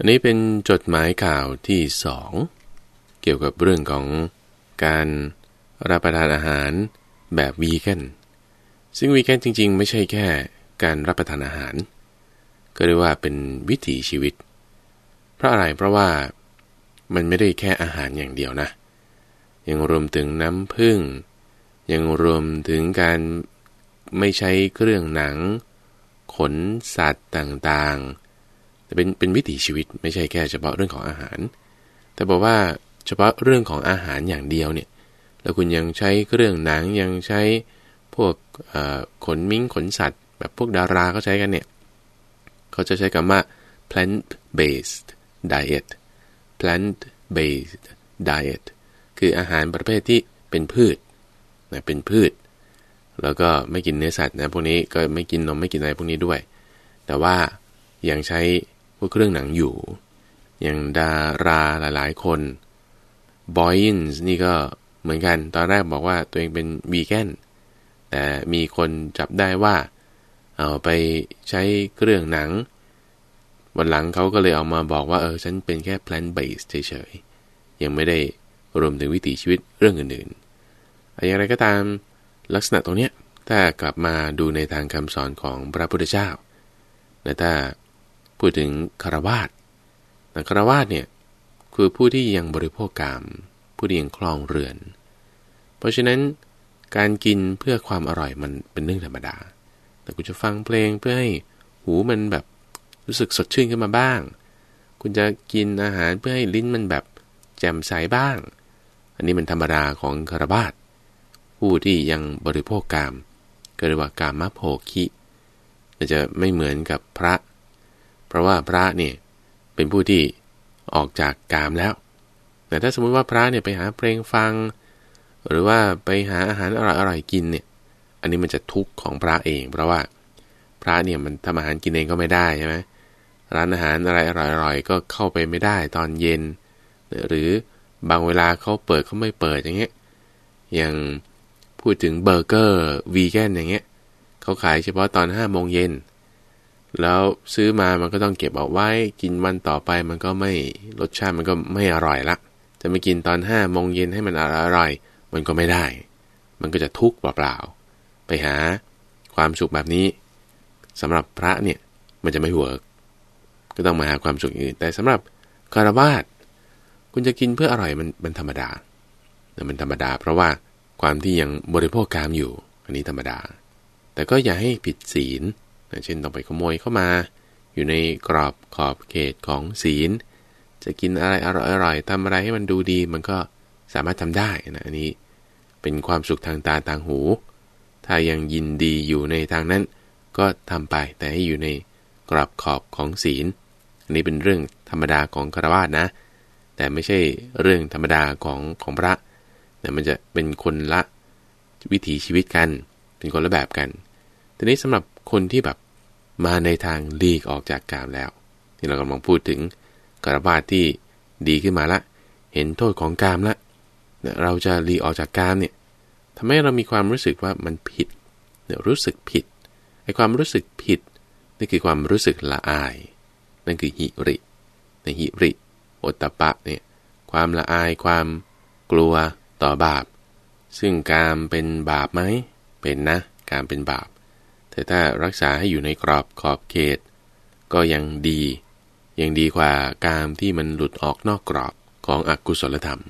อันนี้เป็นจดหมายข่าวที่สองเกี่ยวกับเรื่องของการรับประทานอาหารแบบวีแกนซึ่งวีแกนจริง ๆ ไม่ใช่แค่การรับประทานอาหาร ก็เรียกว่าเป็นวิถีชีวิต เพราะอะไรเพราะว่ามันไม่ได้แค่อาหารอย่างเดียวนะ ยังรวมถึงน้ำผึ้งยังรวมถึงการไม่ใช้เครื่องหนัง ขนสัตว์ต่างๆ แต่เป็นเป็นวิถีชีวิตไม่ใช่แค่เฉพาะเรื่องของอาหาร แต่บอกว่าเฉพาะเรื่องของอาหารอย่างเดียวเนี่ยแล้วคุณยังใช้เครื่องหนังยังใช้พวกขนมิ้งขนสัตว์ แบบพวกดาราเขาใช้กันเนี่ยเขาจะใช้คำว่า plant based diet plant based diet คืออาหารประเภทที่เป็นพืชนะเป็นพืช แล้วก็ไม่กินเนื้อสัตว์นะพวกนี้ก็ไม่กินนมไม่กินอะไรพวกนี้ด้วย แต่ว่ายังใช้ พวกเครื่องหนังอยู่ อย่างดาราหลายๆ คนบอยน์นี่ก็เหมือนกัน ตอนแรกบอกว่าตัวเองเป็นวีแกนแต่มีคนจับได้ว่า เอาไปใช้เครื่องหนัง วันหลังเขาก็เลยเอามาบอกว่า เออ ฉันเป็นแค่ plant based เฉยๆ ยังไม่ได้รวมถึงวิถีชีวิตเรื่องอื่นๆ อย่างไรก็ตามลักษณะตรงนี้ถ้ากลับมาดูในทางคำสอนของพระพุทธเจ้าแต่ถ้า พูดถึงคารวาสคารวาสเนี่ยคือผู้ที่ยังบริโภคกรรมผู้ที่ยังคลองเรือน เพราะฉะนั้นการกินเพื่อความอร่อยมันเป็นเรื่องธรรมดา แต่คุณจะฟังเพลงเพื่อให้หูมันแบบรู้สึกสดชื่นขึ้นมาบ้าง คุณจะกินอาหารเพื่อให้ลิ้นมันแบบแจ่มใสบ้าง อันนี้มันธรรมดาของคารบาสผู้ที่ยังบริโภคกามก็เรียกว่ากามโภคิจะไม่เหมือนกับพระ เพราะว่าพระเนี่ยเป็นผู้ที่ออกจากกามแล้ว แต่ถ้าสมมุติว่าพระเนี่ยไปหาเพลงฟัง หรือว่าไปหาอาหารอร่อยๆกินเนี่ย อันนี้มันจะทุกข์ของพระเอง เพราะว่าพระเนี่ยมันทำอาหารกินเองก็ไม่ได้ใช่ไหมร้านอาหารอะไรอร่อยๆก็เข้าไปไม่ได้ตอนเย็น หรือบางเวลาเขาเปิดเขาไม่เปิดอย่างเงี้ย อย่างพูดถึงเบอร์เกอร์วีแกนอย่างเงี้ยเขาขายเฉพาะตอนห้าโมงเย็น แล้วซื้อมามันก็ต้องเก็บเอาไว้กินวันต่อไปมันก็ไม่รสชาติมันก็ไม่อร่อยละ จะไม่กินตอนห้าโมงเย็นให้มันอร่อยมันก็ไม่ได้ มันก็จะทุกข์เปล่าๆไปหาความสุขแบบนี้สำหรับพระเนี่ยมันจะไม่เวิร์กก็ต้องมาหาความสุขอื่นแต่สำหรับคารวาสคุณจะกินเพื่ออร่อยมันมันธรรมดาแต่มันธรรมดา เพราะว่าความที่ยังบริโภคกามอยู่ อันนี้ธรรมดา แต่ก็อย่าให้ผิดศีล เช่นต้องไปขโมยเข้ามา อยู่ในกรอบขอบเขตของศีล จะกินอะไรอร่อยๆทำอะไรให้มันดูดีมันก็สามารถทำได้นะอันนี้เป็นความสุขทางตาทางหู ถ้ายังยินดีอยู่ในทางนั้น ก็ทำไปแต่ให้อยู่ในกรอบขอบของศีล อันนี้เป็นเรื่องธรรมดาของคารวะนะ แต่ไม่ใช่เรื่องธรรมดาของของพระแต่มันจะเป็นคนละวิถีชีวิตกัน เป็นคนละแบบกัน ทีนี้สำหรับ คนที่แบบมาในทางลีกออกจากกามแล้วที่เรากำลังพูดถึงกระบาที่ดีขึ้นมาละ เห็นโทษของกามละเราจะรีออกจากกามเนี่ยทำให้เรามีความรู้สึกว่ามันผิดเนี่ยรู้สึกผิดไอ้ความรู้สึกผิดนี่คือความรู้สึกละอาย นั่นคือหิริในหิริโอตตะปะเนี่ยความละอายความกลัวต่อบาป ซึ่งการเป็นบาปไหมเป็นนะ การเป็นบาป แต่ถ้ารักษาให้อยู่ในกรอบขอบเขต ก็ยังดี ยังดีกว่าการที่มันหลุดออกนอกกรอบของอกุศลธรรม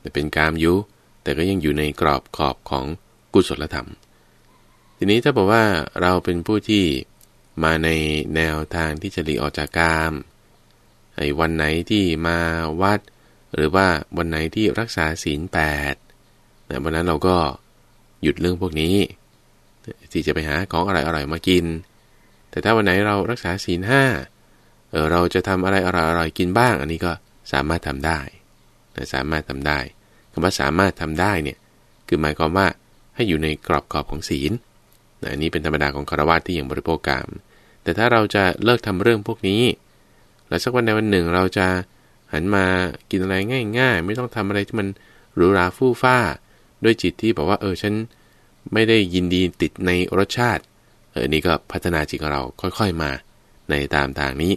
แต่เป็นกามยุ แต่ก็ยังอยู่ในกรอบขอบของกุศลธรรม ทีนี้ถ้าบอกว่าเราเป็นผู้ที่มาในแนวทางที่จะหลีกออกจากกามไอ้วันไหนที่มาวัด หรือว่าวันไหนที่รักษาศีลแปดวันนั้นเราก็หยุดเรื่องพวกนี้ ที่จะไปหาของอร่อยๆมากิน แต่ถ้าวันไหนเรารักษาศีลห้าเออเราจะทำอะไรอร่อยๆกินบ้าง อันนี้ก็สามารถทำได้สามารถทำได้คำว่าสามารถทำได้เนี่ยคือหมายความว่าให้อยู่ในกรอบกรอบของศีลอันนี้เป็นธรรมดาของคารวะที่ยังบริโภคกรรมแต่ถ้าเราจะเลิกทำเรื่องพวกนี้ แล้วสักวันใดวันหนึ่งเราจะหันมากินอะไรง่าย ๆ ไม่ต้องทำอะไรที่มันหรูหราฟู่ฟ้า ด้วยจิตที่บอกว่าเออฉัน ไม่ได้ยินดีติดในรสชาติเออนี่ก็พัฒนาจิตของเราค่อยๆมาในตามทางนี้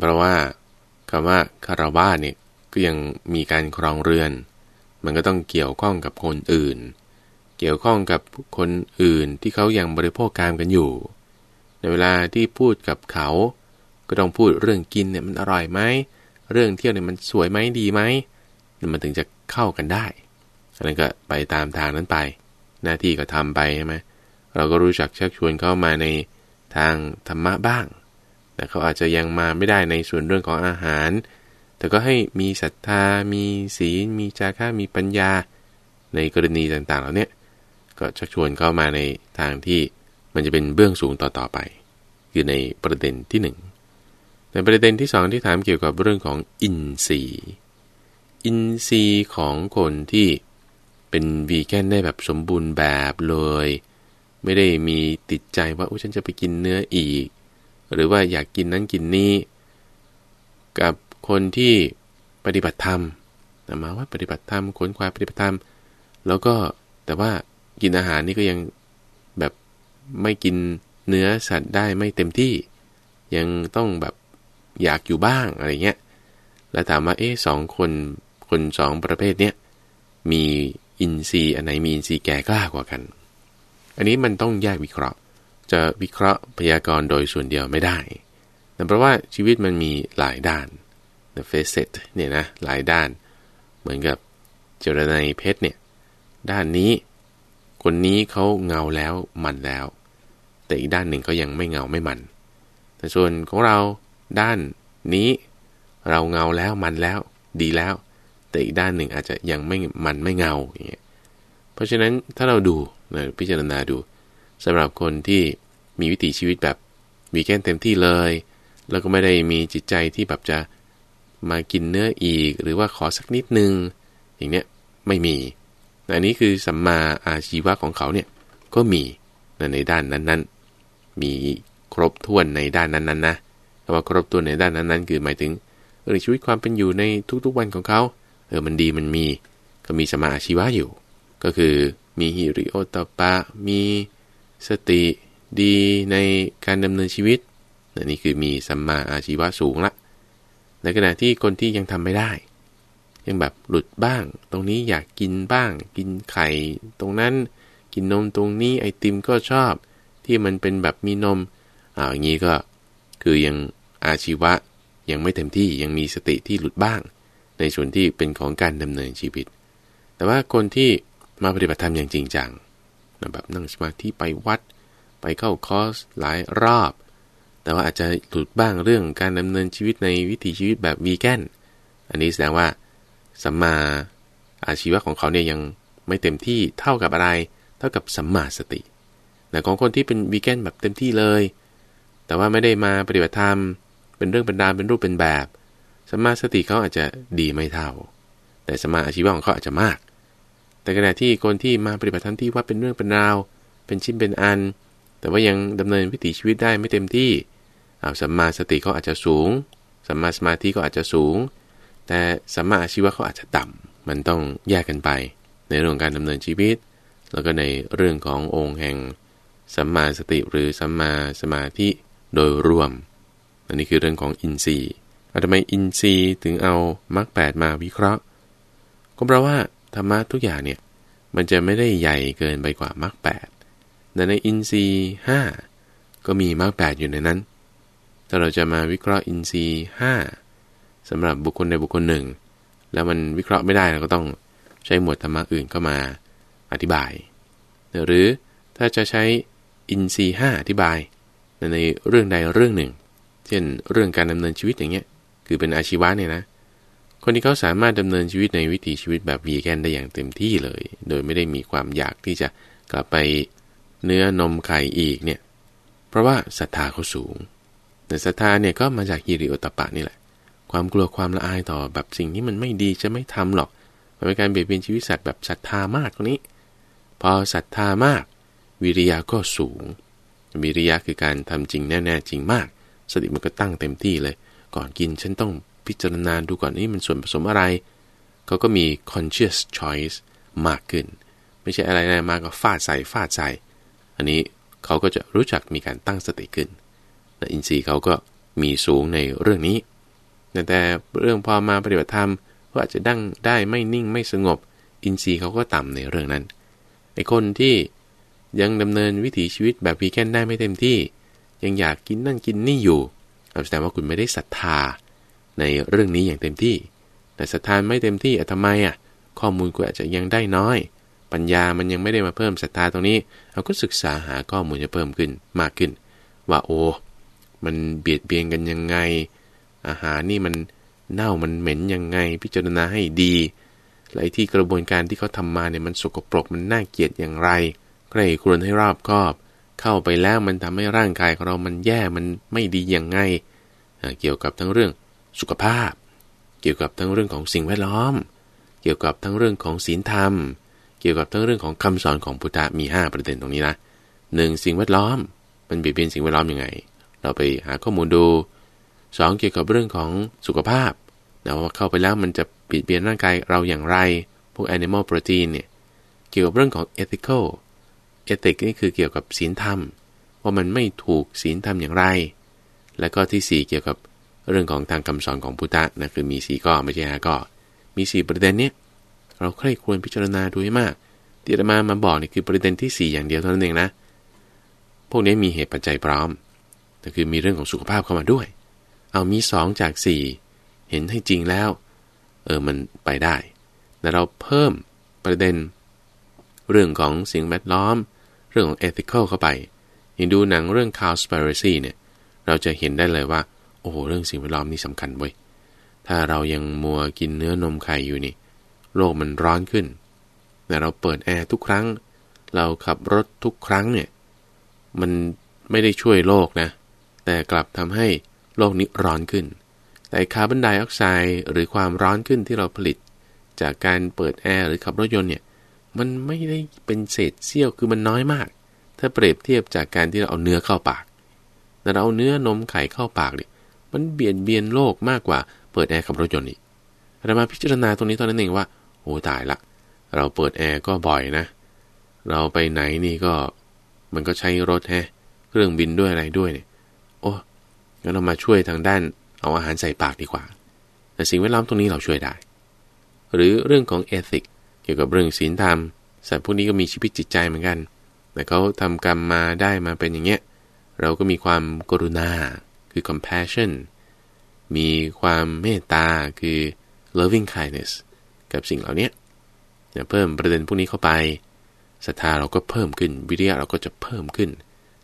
เพราะว่าคำว่าคารวะเนี่ยก็ยังมีการครองเรือน มันก็ต้องเกี่ยวข้องกับคนอื่น เกี่ยวข้องกับคนอื่นที่เขายังบริโภคกามกันอยู่ ในเวลาที่พูดกับเขา ก็ต้องพูดเรื่องกินเนี่ยมันอร่อยไหมเรื่องเที่ยวเนี่ยมันสวยไหมดีไหมมันถึงจะเข้ากันได้อันนั้นก็ไปตามทางนั้นไป หน้าที่ก็ทำไปใช่ไหมเราก็รู้จักชักชวนเข้ามาในทางธรรมะบ้างแต่เขาอาจจะยังมาไม่ได้ในส่วนเรื่องของอาหาร แต่ก็ให้มีศรัทธา มีศีล มีจาระมีปัญญา ในกรณีต่างๆเหล่านี้ก็ชักชวนเข้ามาในทางที่มันจะเป็นเบื้องสูงต่อๆไป คือในประเด็นที่หนึ่งในประเด็นที่สองที่ถามเกี่ยวกับเรื่องของอินทรีย์ อินทรีย์ของคนที่ เป็นวีแกนได้แบบสมบูรณ์แบบเลย ไม่ได้มีติดใจว่าอ้ฉันจะไปกินเนื้ออีก หรือว่าอยากกินนั้นกินนี้ กับคนที่ปฏิบัติธรรมมาว่าปฏิบัติธรรมขนควายปฏิบัติธรรม แล้วก็แต่ว่ากินอาหารนี่ก็ยังแบบไม่กินเนื้อสัตว์ได้ไม่เต็มที่ ยังต้องแบบอยากอยู่บ้างอะไรเงี้ย แล้วถามว่าเอ๊ะสองคนคนสองประเภทเนี้ยมี อินทรีย์อันไหนมีอินทรีย์แก่กล้ากว่ากัน อันนี้มันต้องแยกวิเคราะห์ จะวิเคราะห์พยากรณ์โดยส่วนเดียวไม่ได้แต่เพราะว่าชีวิตมันมีหลายด้าน the facet เนี่ยนะหลายด้าน เหมือนกับเจรไนเพชรเนี่ยด้านนี้ คนนี้เขาเงาแล้วมันแล้ว แต่อีกด้านหนึ่งก็ยังไม่เงาไม่มัน แต่ส่วนของเราด้านนี้ เราเงาแล้วมันแล้ว ดีแล้ว แต่อีกด้านหนึ่งอาจจะยังไม่มันไม่เงาอย่างเงี้ยเพราะฉะนั้นถ้าเราดูนะพิจารณาดูสำหรับคนที่มีวิถีชีวิตแบบวีแกนเต็มที่เลย แล้วก็ไม่ได้มีจิตใจที่แบบจะมากินเนื้ออีก หรือว่าขอสักนิดนึง อย่างเนี้ยไม่มีอันนี้คือสัมมาอาชีวะของเขาเนี่ยก็มีในด้านนั้นๆ มีครบถ้วนในด้านนั้นๆนะคำว่าครบตัวในด้านนั้นๆ คือหมายถึงเรื่องชีวิตความเป็นอยู่ในทุกๆวันของเขา ออมันดีมันมีก็มีสมาอาชีวะอยู่ ก็คือมีฮิริโอตปะ มีสติดีในการดำเนินชีวิตนี่คือมีสัมมาอาชีวะสูงละ ในขณะที่คนที่ยังทำไม่ได้ ยังแบบหลุดบ้าง ตรงนี้อยากกินบ้าง กินไข่ ตรงนั้นกินนมตรงนี้ไอติมก็ชอบ ที่มันเป็นแบบมีนมอ่าอย่างนี้ก็คือยังอาชีวะยังไม่เต็มที่ยังมีสติที่หลุดบ้าง ในส่วนที่เป็นของการดำเนินชีวิต แต่ว่าคนที่มาปฏิบัติธรรมอย่างจริงจังแบบนั่งสมาธิไปวัด ไปเข้าคอร์สหลายรอบ แต่ว่าอาจจะหลุดบ้างเรื่องการดำเนินชีวิตในวิถีชีวิตแบบวีแกน อันนี้แสดงว่าสัมมาอาชีวะของเขาเนี่ยยังไม่เต็มที่เท่ากับอะไร เท่ากับสัมมาสติแต่ของคนที่เป็นวีแกนแบบเต็มที่เลย แต่ว่าไม่ได้มาปฏิบัติธรรม เป็นเรื่องเป็นราวเป็นรูปเป็นแบบ สมาสติเขาอาจจะดีไม่เท่า แต่สมาอาชีวะของเขาอาจจะมาก แต่ขณะที่คนที่มาปฏิบัติธรรมที่ว่าเป็นเรื่องเป็นราว เป็นชิ้นเป็นอัน แต่ว่ายังดำเนินวิถีชีวิตได้ไม่เต็มที่เอาสัมมาสติเขาอาจจะสูง สัมมาสมาธิก็อาจจะสูง แต่สัมมาอาชีวะเขาอาจจะต่ำมันต้องแยกกันไป ในเรื่องการดำเนินชีวิต แล้วก็ในเรื่องขององค์แห่ง สัมมาสติหรือสัมมาสมาธิโดยรวม อันนี้คือเรื่องของอินทรีย์ ทำไมอินทรีย์ถึงเอามรรคแปดมาวิเคราะห์ ก็เพราะว่าธรรมะทุกอย่างเนี่ยมันจะไม่ได้ใหญ่เกินไปกว่ามรรคแปดแต่ในอินทรีย์ห้าก็มีมรรคแปดอยู่ในนั้น ถ้าเราจะมาวิเคราะห์อินทรีย์ห้าสำหรับบุคคลในบุคคลหนึ่ง แล้วมันวิเคราะห์ไม่ได้เราก็ต้องใช้หมวดธรรมะอื่นเข้ามาอธิบาย หรือถ้าจะใช้อินทรีย์ห้าอธิบาย ในเรื่องใดเรื่องหนึ่ง เช่นเรื่องการดำเนินชีวิตอย่างเงี้ย คือเป็นอาชีวะเนี่ยนะ คนที่เขาสามารถดำเนินชีวิตในวิถีชีวิตแบบวีแกนได้อย่างเต็มที่เลย โดยไม่ได้มีความอยากที่จะกลับไปเนื้อนมไข่อีกเนี่ย เพราะว่าศรัทธาเขาสูง แต่ศรัทธาเนี่ยก็มาจากฮิริโอตปะนี่แหละ ความกลัวความละอายต่อแบบสิ่งที่มันไม่ดีจะไม่ทำหรอก มันเป็นการเบียดเบียนชีวิตสัตว์แบบศรัทธามากตรงนี้ พอศรัทธามาก วิริยะก็สูง วิริยะคือการทำจริงแน่ๆจริงมาก สติมันก็ตั้งเต็มที่เลย ก่อนกิน ฉันต้องพิจารณาดูก่อนนี่มันส่วนผสมอะไร เขาก็มี conscious choice มากขึ้น ไม่ใช่อะไรนะมาก็ฟาดใส่ฟาดใส่ อันนี้เขาก็จะรู้จักมีการตั้งสติขึ้นและอินทรีย์เขาก็มีสูงในเรื่องนี้ แต่เรื่องพอมาปฏิบัติธรรมก็อาจจะดั้งได้ไม่นิ่งไม่สงบ อินทรีย์เขาก็ต่ำในเรื่องนั้นไอ้คนที่ยังดำเนินวิถีชีวิตแบบวีแกนได้ไม่เต็มที่ ยังอยากกินนั่นกินนี่อยู่ แสดงว่าคุณไม่ได้ศรัทธาในเรื่องนี้อย่างเต็มที่ แต่ศรัทธาไม่เต็มที่อะทำไมอะ ข้อมูลคุณอาจจะยังได้น้อย ปัญญามันยังไม่ได้มาเพิ่มศรัทธาตรงนี้ เราก็ศึกษาหาข้อมูลจะเพิ่มขึ้นมากขึ้น ว่าโอ้ มันเบียดเบียนกันยังไง อาหารนี่มันเน่ามันเหม็นยังไง พิจารณาให้ดีและที่กระบวนการที่เขาทามาเนี่ยมันสกปรกมันน่าเกลียดอย่างไรใครควรให้รอบคอบ เข้าไปแล้วมันทำให้ร่างกายของเรามันแย่มันไม่ดีอย่างไง เกี่ยวกับทั้งเรื่องสุขภาพ เกี่ยวกับทั้งเรื่องของสิ่งแวดล้อม เกี่ยวกับทั้งเรื่องของศีลธรรม เกี่ยวกับทั้งเรื่องของคำสอนของพุทธะมี 5 ประเด็นตรงนี้นะหนึ่งสิ่งแวดล้อม มันเบียดเบียนสิ่งแวดล้อมยังไง เราไปหาข้อมูลดู 2 เกี่ยวกับเรื่องของสุขภาพนะว่าเข้าไปแล้วมันจะเบียดเบียนร่างกายเราอย่างไร พวก animal protein เนี่ย เกี่ยวกับเรื่องของ ethical ethic นี่คือเกี่ยวกับศีลธรรม ว่ามันไม่ถูกศีลธรรมอย่างไร แล้วก็ที่ 4 เกี่ยวกับเรื่องของทางคำสอนของพุทธะนะคือมีสีก็ไม่ใช่ห้าก็มีสี่ประเด็นนี้เราใครควรพิจารณาดูให้มากที่อามามาบอกนี่คือประเด็นที่ 4 อย่างเดียวเท่านั้นเองนะ พวกนี้มีเหตุปัจจัยพร้อมแต่คือมีเรื่องของสุขภาพเข้ามาด้วย เอามี 2 จาก 4 เห็นให้จริงแล้ว เออมันไปได้แต่เราเพิ่มประเด็น เรื่องของสิ่งแวดล้อม เรื่องของ ethical เข้าไปอย่งดูหนังเรื่อง cowspiracy เนี่ยเราจะเห็นได้เลยว่า โอ้โหเรื่องสิ่งแวดล้อมนี่สำคัญเว้ยถ้าเรายังมัวกินเนื้อนมไข่อยู่นี่ โลกมันร้อนขึ้นแต่เราเปิดแอร์ทุกครั้ง เราขับรถทุกครั้งเนี่ยมันไม่ได้ช่วยโลกนะ แต่กลับทำให้โลกนี้ร้อนขึ้น แต่คาร์บอนไดออกไซด์หรือความร้อนขึ้นที่เราผลิต จากการเปิดแอร์หรือขับรถยนต์เนี่ย มันไม่ได้เป็นเศษเสี้ยวคือมันน้อยมาก ถ้าเปรียบเทียบจากการที่เราเอาเนื้อเข้าปากแต่เราเอาเนื้อนมไข่เข้าปากเนี่ยมันเบียดเบียนโลกมากกว่าเปิดแอร์ขับรถยนต์อีกเรามาพิจารณาตรงนี้ตอนนั้นเองว่าโอ้ตายละเราเปิดแอร์ก็บ่อยนะ เราไปไหนนี่ก็มันก็ใช้รถแฮะเครื่องบินด้วยอะไรด้วยเนี่ยโอ้งั้นเรามาช่วยทางด้านเอาอาหารใส่ปากดีกว่า แต่สิ่งแวดล้อมตรงนี้เราช่วยได้ หรือเรื่องของเอติก เกี่ยวกับเรื่องศีลธรรม สัตว์พวกนี้ก็มีชีวิตจิตใจเหมือนกัน แต่เขาทำกรรมมาได้มาเป็นอย่างเงี้ย เราก็มีความกรุณา คือ compassion มีความเมตตา คือ loving kindness กับสิ่งเหล่านี้เพิ่มประเด็นพวกนี้เข้าไป ศรัทธาเราก็เพิ่มขึ้น วิริยะเราก็จะเพิ่มขึ้น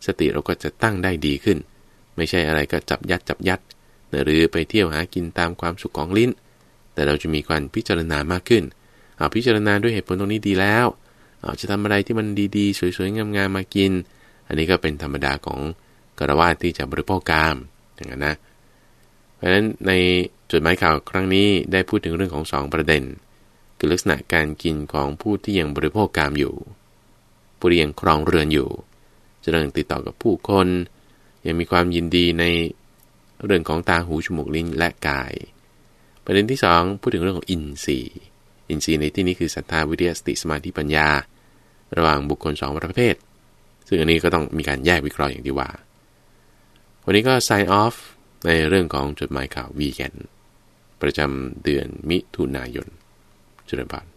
สติเราก็จะตั้งได้ดีขึ้น ไม่ใช่อะไรก็จับยัดจับยัด หรือไปเที่ยวหากินตามความสุขของลิ้น แต่เราจะมีการพิจารณามากขึ้น เอาพิจารณาด้วยเหตุผลตรงนี้ดีแล้วเอาจะทำอะไรที่มันดีๆ สวยๆ งามๆ มากิน อันนี้ก็เป็นธรรมดาของกระวาที่จะบริโภคกามอย่างนั้นนะ เพราะฉะนั้นในจดหมายข่าวครั้งนี้ได้พูดถึงเรื่องของสองประเด็น คือลักษณะการกินของผู้ที่ยังบริโภคกามอยู่ ผู้ที่ยังครองเรือนอยู่จะเริ่มติดต่อกับผู้คน ยังมีความยินดีในเรื่องของตาหูจมูกลิ้นและกาย ประเด็นที่ 2 พูดถึงเรื่องของอินทรีย์ อินทรีย์ในที่นี้คือศรัทธาวิทยาสติสมาธิปัญญา ระหว่างบุคคล2ประเภท ซึ่งอันนี้ก็ต้องมีการแยกวิเคราะห์อย่างที่ว่า วันนี้ก็ sign off ในเรื่องของจดหมายข่าววีแกนประจำเดือนมิถุนายนจุลปัน